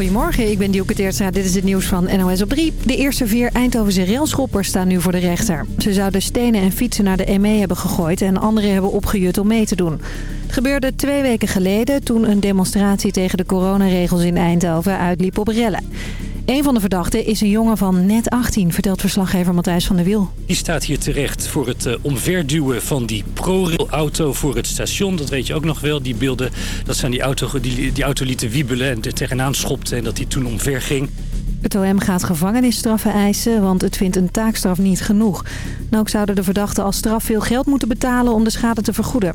Goedemorgen, ik ben Dielke Teertstra. Dit is het nieuws van NOS op 3. De eerste vier Eindhovense railschoppers staan nu voor de rechter. Ze zouden stenen en fietsen naar de ME hebben gegooid en anderen hebben opgejut om mee te doen. Het gebeurde twee weken geleden toen een demonstratie tegen de coronaregels in Eindhoven uitliep op rellen. Een van de verdachten is een jongen van net 18, vertelt verslaggever Matthijs van der Wiel. Die staat hier terecht voor het uh, omverduwen van die ProRail-auto voor het station. Dat weet je ook nog wel. Die beelden, dat zijn die auto die, die auto lieten wiebelen en er tegenaan schopte en dat die toen omver ging. Het OM gaat gevangenisstraffen eisen, want het vindt een taakstraf niet genoeg. En ook zouden de verdachten als straf veel geld moeten betalen om de schade te vergoeden.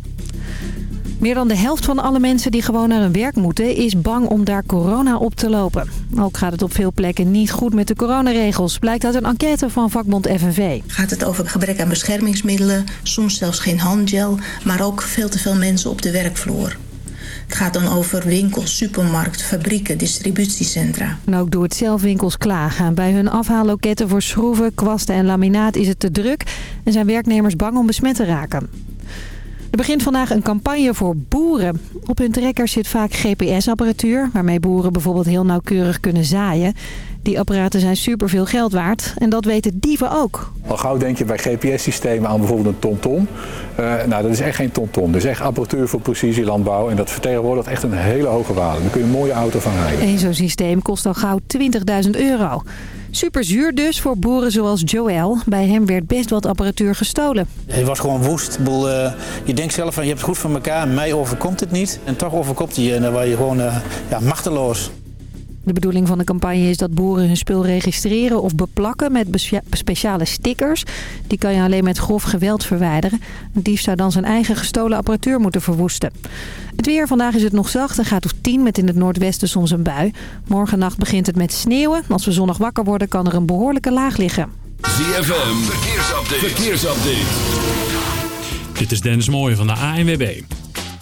Meer dan de helft van alle mensen die gewoon naar hun werk moeten... is bang om daar corona op te lopen. Ook gaat het op veel plekken niet goed met de coronaregels... blijkt uit een enquête van vakbond FNV. Gaat het over gebrek aan beschermingsmiddelen... soms zelfs geen handgel... maar ook veel te veel mensen op de werkvloer. Het gaat dan over winkels, supermarkt, fabrieken, distributiecentra. En ook het zelfwinkels klagen. Bij hun afhaalloketten voor schroeven, kwasten en laminaat is het te druk... en zijn werknemers bang om besmet te raken. Er begint vandaag een campagne voor boeren. Op hun trekkers zit vaak GPS-apparatuur... waarmee boeren bijvoorbeeld heel nauwkeurig kunnen zaaien. Die apparaten zijn superveel geld waard en dat weten dieven ook. Al gauw denk je bij GPS-systemen aan bijvoorbeeld een TomTom. Uh, nou, dat is echt geen TomTom. Dat is echt apparatuur voor precisielandbouw. En dat vertegenwoordigt echt een hele hoge waarde. Daar kun je een mooie auto van rijden. Eén zo'n systeem kost al gauw 20.000 euro. Super zuur dus voor boeren zoals Joël. Bij hem werd best wat apparatuur gestolen. Hij was gewoon woest. Uh, je denkt zelf van je hebt het goed van elkaar. Mij overkomt het niet. En toch overkomt hij je. En dan word je gewoon uh, ja, machteloos. De bedoeling van de campagne is dat boeren hun spul registreren of beplakken met speciale stickers. Die kan je alleen met grof geweld verwijderen. Een dief zou dan zijn eigen gestolen apparatuur moeten verwoesten. Het weer, vandaag is het nog zacht en gaat op 10 met in het noordwesten soms een bui. Morgennacht begint het met sneeuwen. Als we zonnig wakker worden kan er een behoorlijke laag liggen. ZFM, verkeersupdate. verkeersupdate. Dit is Dennis Mooij van de ANWB.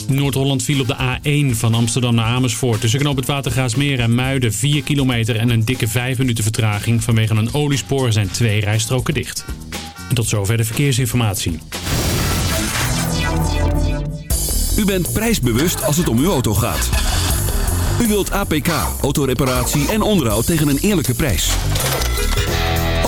Noord-Holland viel op de A1 van Amsterdam naar Amersfoort. Tussen knoop het Watergraasmeer en Muiden 4 kilometer en een dikke 5 minuten vertraging. Vanwege een oliespoor zijn twee rijstroken dicht. En tot zover de verkeersinformatie. U bent prijsbewust als het om uw auto gaat. U wilt APK, autoreparatie en onderhoud tegen een eerlijke prijs.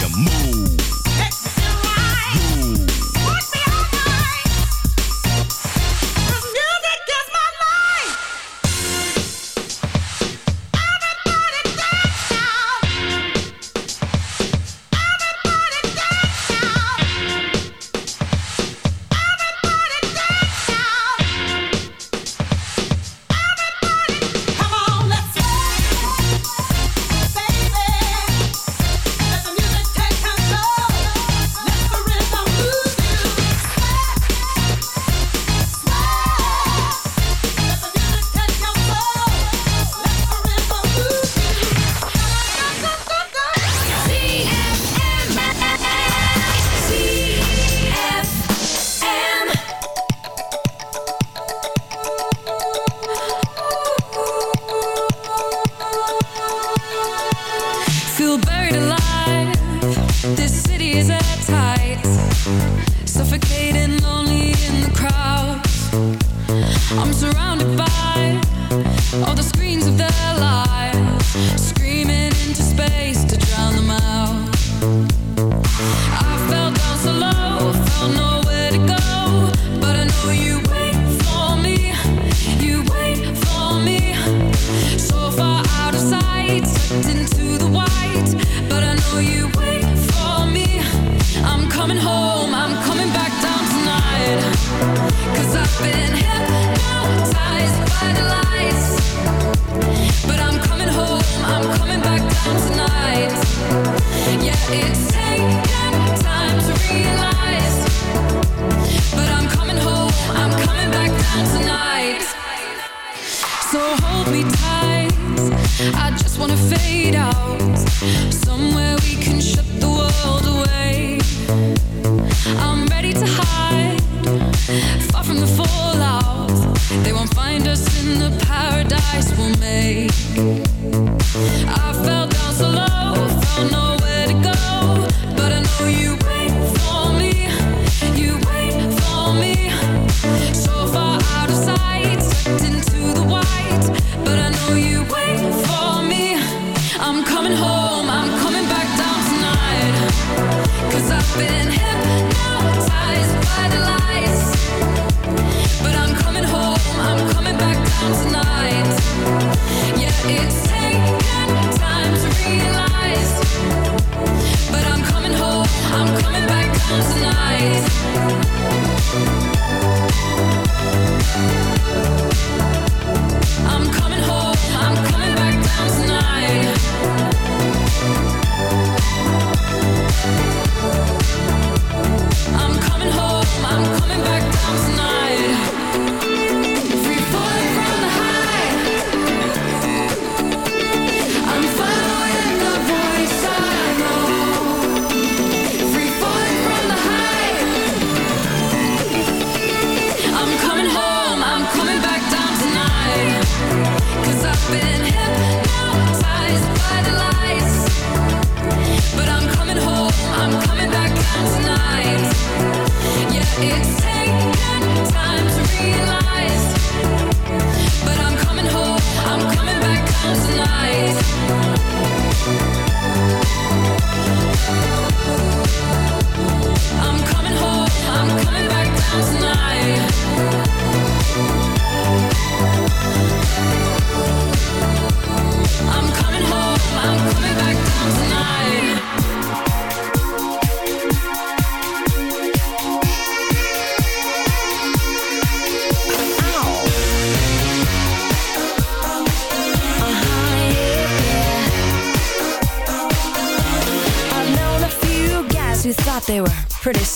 you move. So hold me tight. I just wanna fade out. Somewhere we can shut the world away. I'm ready to hide. Far from the fallout. They won't find us in the paradise we'll make. I fell down so low. Found nowhere to go. But I know you tonight.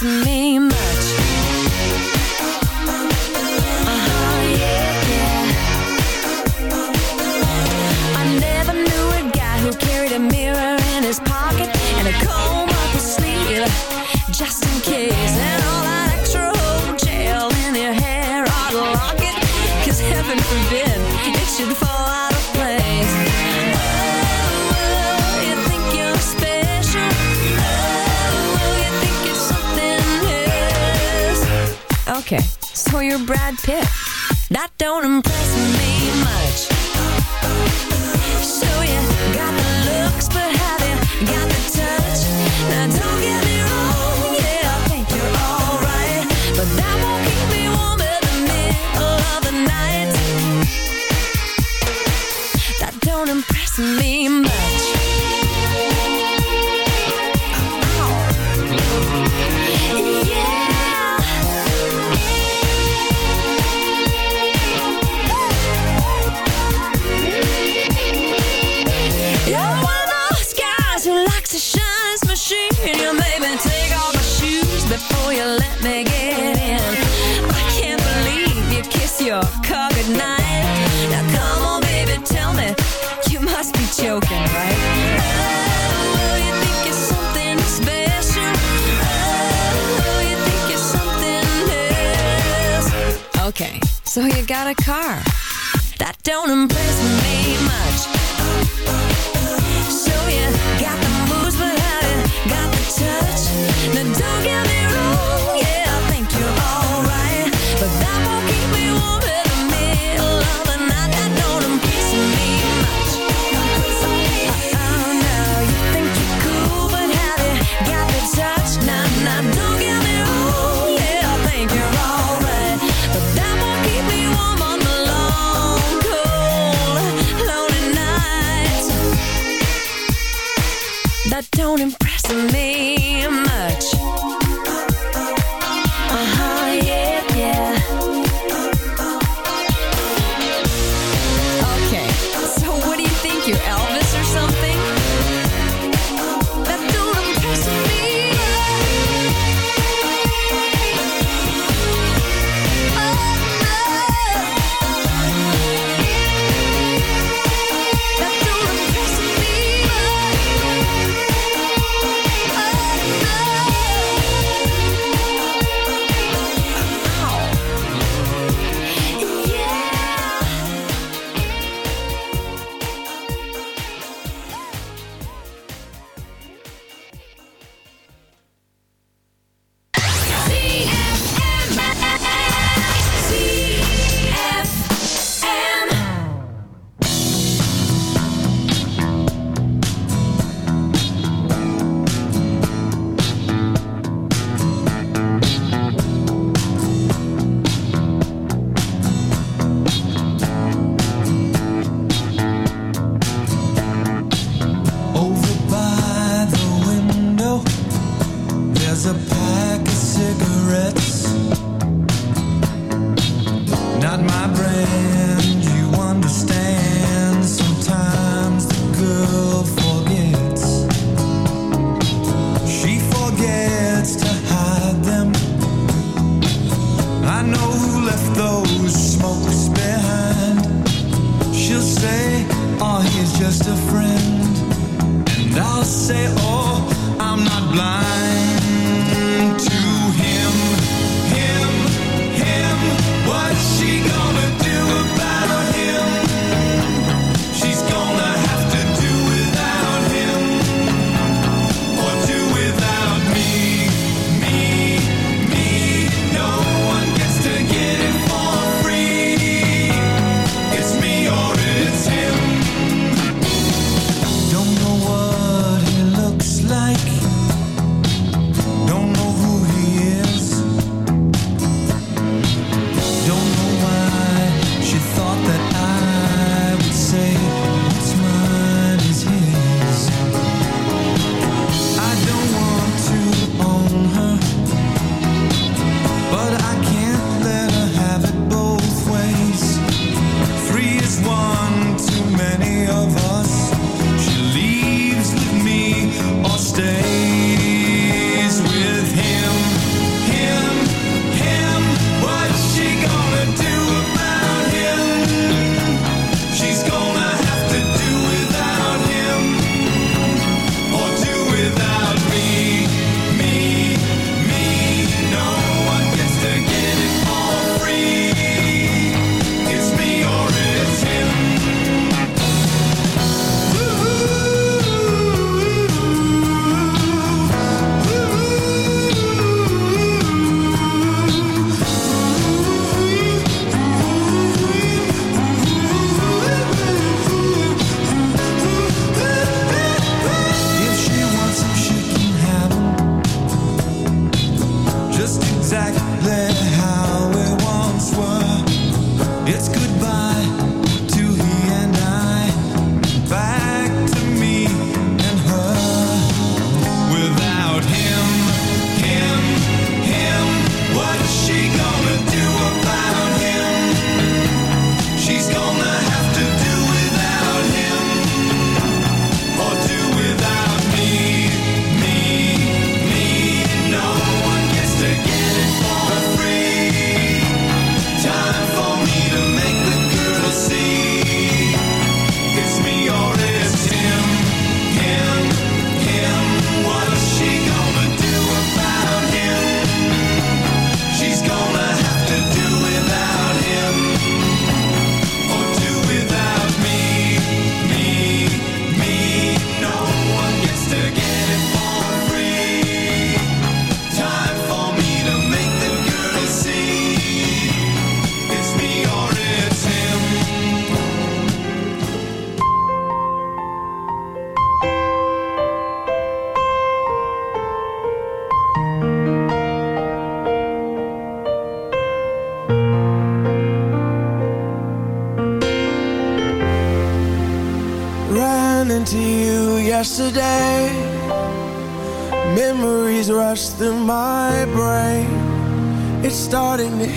It's me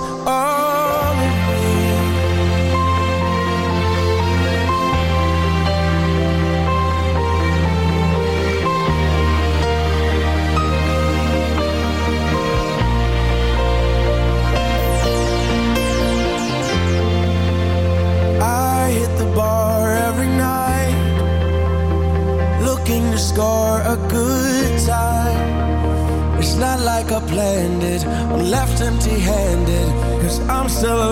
are sell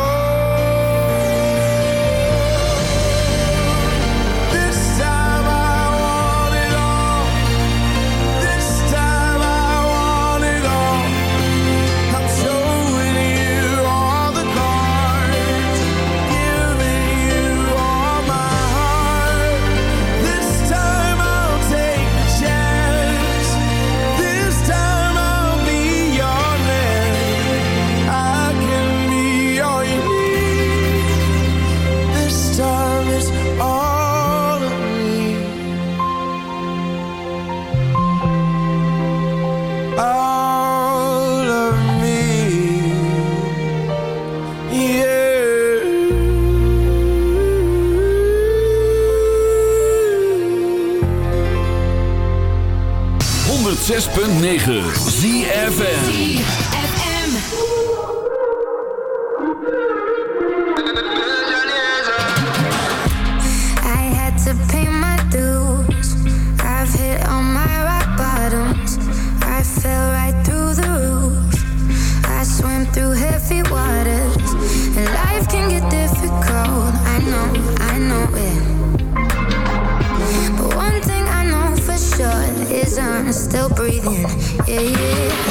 106.9 ZFM. Yeah, yeah.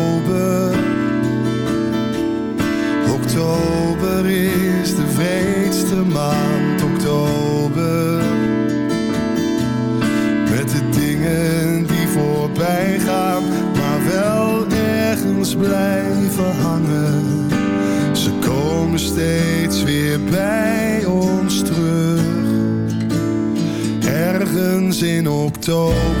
In oktober.